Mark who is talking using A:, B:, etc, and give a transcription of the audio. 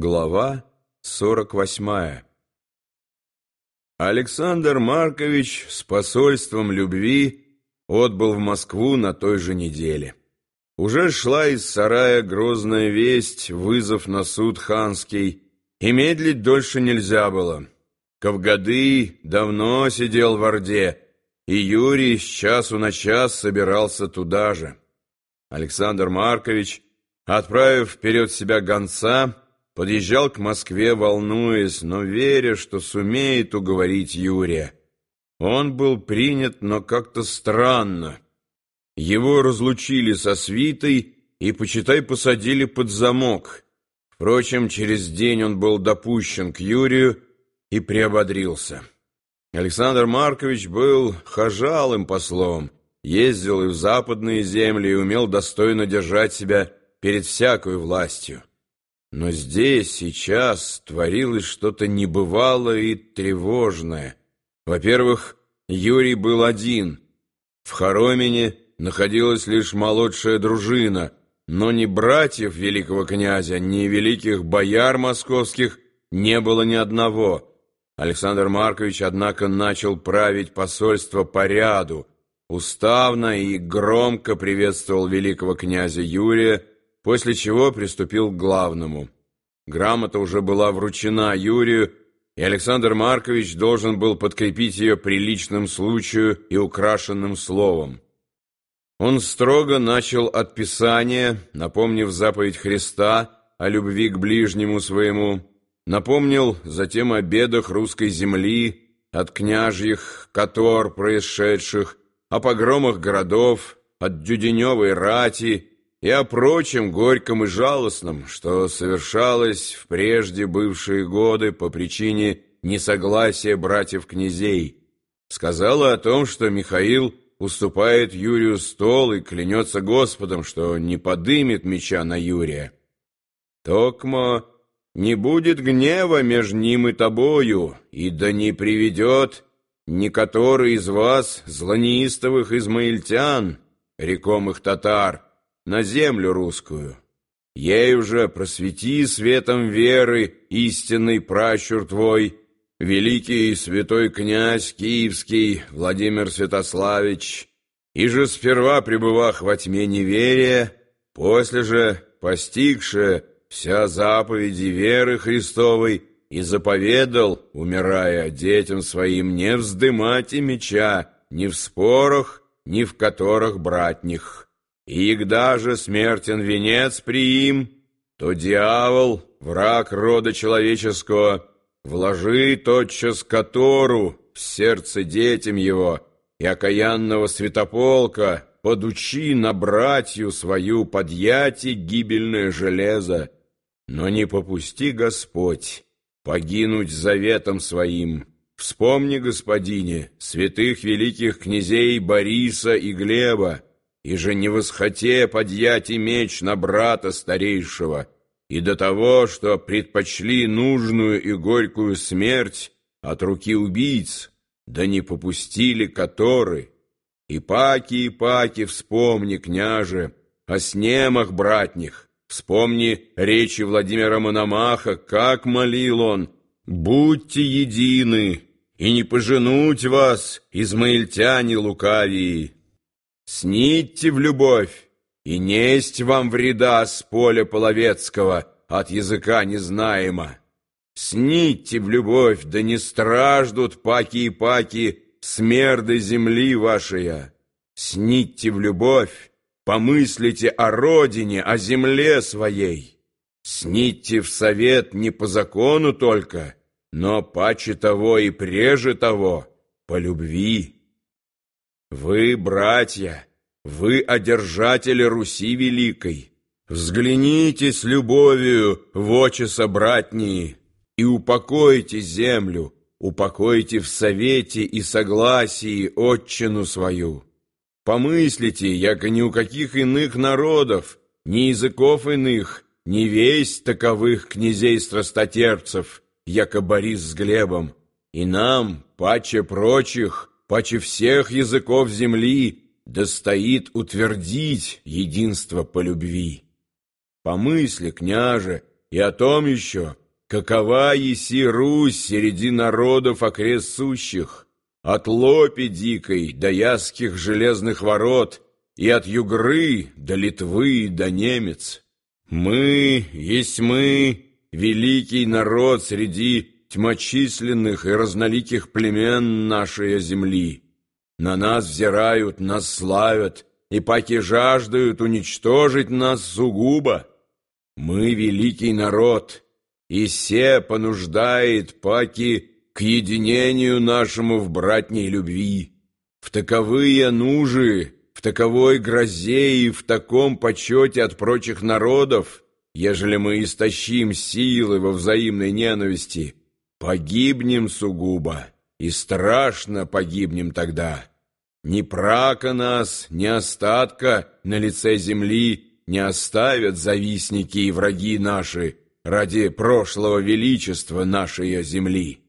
A: Глава сорок восьмая Александр Маркович с посольством любви отбыл в Москву на той же неделе. Уже шла из сарая грозная весть, вызов на суд ханский, и медлить дольше нельзя было. Кавгады давно сидел в Орде, и Юрий с часу на час собирался туда же. Александр Маркович, отправив вперед себя гонца, подъезжал к Москве, волнуясь, но веря, что сумеет уговорить Юрия. Он был принят, но как-то странно. Его разлучили со свитой и, почитай, посадили под замок. Впрочем, через день он был допущен к Юрию и приободрился. Александр Маркович был хожалым послом, ездил и в западные земли и умел достойно держать себя перед всякой властью. Но здесь, сейчас, творилось что-то небывалое и тревожное. Во-первых, Юрий был один. В Хоромине находилась лишь молодшая дружина, но ни братьев великого князя, ни великих бояр московских не было ни одного. Александр Маркович, однако, начал править посольство по ряду, уставно и громко приветствовал великого князя Юрия, после чего приступил к главному. Грамота уже была вручена Юрию, и Александр Маркович должен был подкрепить ее приличным случаю и украшенным словом. Он строго начал от Писания, напомнив заповедь Христа о любви к ближнему своему, напомнил затем о бедах русской земли, от княжьих котор происшедших, о погромах городов, от Дюденевой рати, и о прочем горьком и жалостном, что совершалось в прежде бывшие годы по причине несогласия братьев-князей, сказала о том, что Михаил уступает Юрию стол и клянется Господом, что не подымет меча на Юрия. «Токмо не будет гнева между ним и тобою, и да не приведет ни который из вас, злонеистовых измаильтян, рекомых татар, на землю русскую. Ей уже просвети светом веры истинный пращур твой, великий святой князь киевский Владимир Святославич, и же сперва пребывах во тьме неверия, после же постигшая вся заповеди веры Христовой, и заповедал, умирая детям своим, не вздымать и меча ни в спорах, ни в которых братних. И когда же смертен венец при им, то дьявол, враг рода человеческого, вложи тотчас котору в сердце детям его, и окаянного святополка подучи на братью свою подъяти гибельное железо, но не попусти, Господь, погинуть заветом своим. Вспомни, господине, святых великих князей Бориса и Глеба, и же не восхоте подъять и меч на брата старейшего, и до того, что предпочли нужную и горькую смерть от руки убийц, да не попустили которые. И паки, и паки, вспомни, княже, о снемах братних, вспомни речи Владимира Мономаха, как молил он, «Будьте едины, и не поженуть вас, измаильтяне лукавии». Снидьте в любовь, и несть вам вреда с поля половецкого от языка незнаемо. Снидьте в любовь, да не страждут паки и паки смерды земли вашей. Снидьте в любовь, помыслите о родине, о земле своей. Снидьте в совет не по закону только, но паче того и преже того, по любви. Вы, братья, вы одержатели Руси Великой. Взгляните с любовью в очи собратнии и упокойте землю, упокойте в совете и согласии отчину свою. Помыслите, яко ни у каких иных народов, ни языков иных, ни весть таковых князей-страстотерпцев, яко Борис с Глебом, и нам, паче прочих, паче всех языков земли, достоит утвердить единство по любви. Помысли, княже, и о том еще, какова еси Русь среди народов окрест сущих, от Лопи дикой до Ясских железных ворот и от Югры до Литвы до Немец. Мы, есть мы, великий народ среди тьмочисленных и разноликих племен нашей земли. На нас взирают, нас славят, и паки жаждают уничтожить нас сугубо. Мы великий народ, и все понуждает паки к единению нашему в братней любви. В таковые нужи, в таковой грозе и в таком почете от прочих народов, ежели мы истощим силы во взаимной ненависти, погибнем сугубо, и страшно погибнем тогда. Ни прака нас, ни остатка на лице земли не оставят завистники и враги наши ради прошлого величества нашей земли».